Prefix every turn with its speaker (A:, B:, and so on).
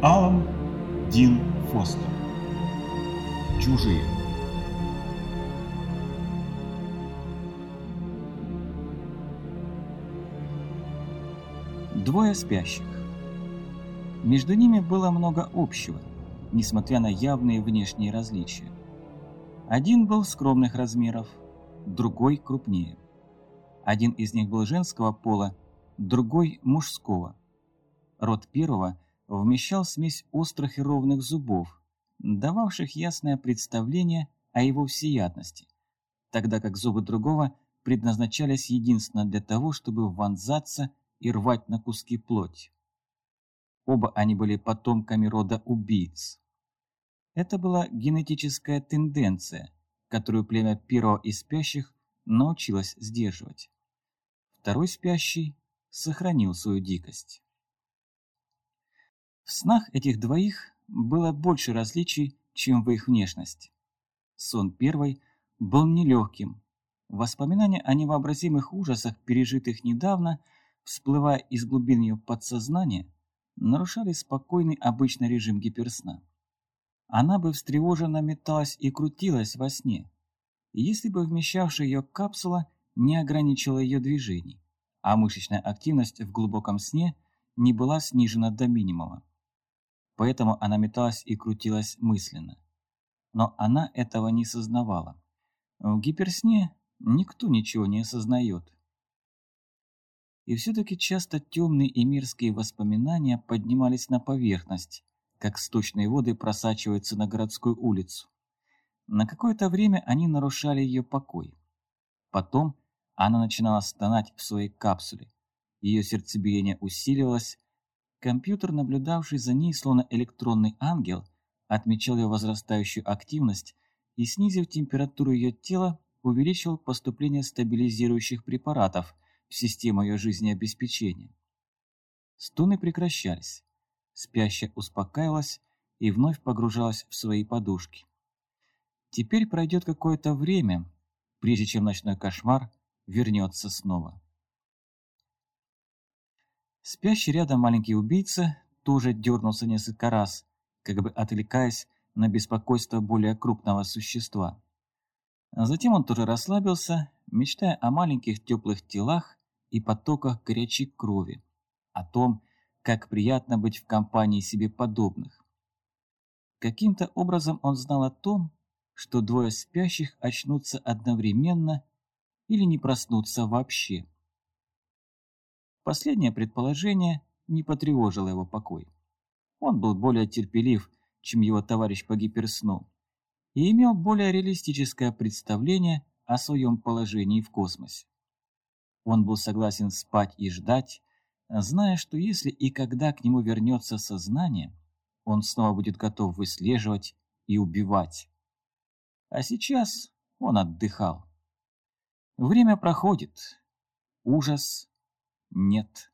A: Алан Дин Фостер. Чужие.
B: Двое спящих. Между ними было много общего, несмотря на явные внешние различия. Один был скромных размеров, другой крупнее. Один из них был женского пола, другой – мужского. Рот первого вмещал смесь острых и ровных зубов, дававших ясное представление о его всеядности, тогда как зубы другого предназначались единственно для того, чтобы вонзаться и рвать на куски плоть. Оба они были потомками рода убийц. Это была генетическая тенденция, которую племя первого из спящих научилось сдерживать. Второй спящий сохранил свою дикость. В снах этих двоих было больше различий, чем в их внешности. Сон первый был нелегким. Воспоминания о невообразимых ужасах, пережитых недавно, всплывая из глубин ее подсознания, нарушали спокойный обычный режим гиперсна. Она бы встревоженно металась и крутилась во сне, если бы вмещавшая ее капсула не ограничила ее движений, а мышечная активность в глубоком сне не была снижена до минимума. Поэтому она металась и крутилась мысленно. Но она этого не сознавала. В гиперсне никто ничего не осознает. И все-таки часто темные и мирские воспоминания поднимались на поверхность, как сточные воды просачиваются на городскую улицу. На какое-то время они нарушали ее покой. Потом она начинала стонать в своей капсуле. Ее сердцебиение усиливалось. Компьютер, наблюдавший за ней словно электронный ангел, отмечал ее возрастающую активность и, снизив температуру ее тела, увеличил поступление стабилизирующих препаратов в систему ее жизнеобеспечения. Стоны прекращались. Спящая успокаивалась и вновь погружалась в свои подушки. Теперь пройдет какое-то время, прежде чем ночной кошмар вернется снова. Спящий рядом маленький убийца тоже дернулся несколько раз, как бы отвлекаясь на беспокойство более крупного существа. Затем он тоже расслабился, мечтая о маленьких теплых телах и потоках горячей крови, о том, как приятно быть в компании себе подобных. Каким-то образом он знал о том, что двое спящих очнутся одновременно или не проснутся вообще. Последнее предположение не потревожило его покой. Он был более терпелив, чем его товарищ по гиперсну, и имел более реалистическое представление о своем положении в космосе. Он был согласен спать и ждать, зная, что если и когда к нему вернется сознание, он снова будет готов выслеживать и убивать. А сейчас он отдыхал. Время проходит. Ужас нет.